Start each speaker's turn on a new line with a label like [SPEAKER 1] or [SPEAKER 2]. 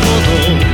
[SPEAKER 1] ほど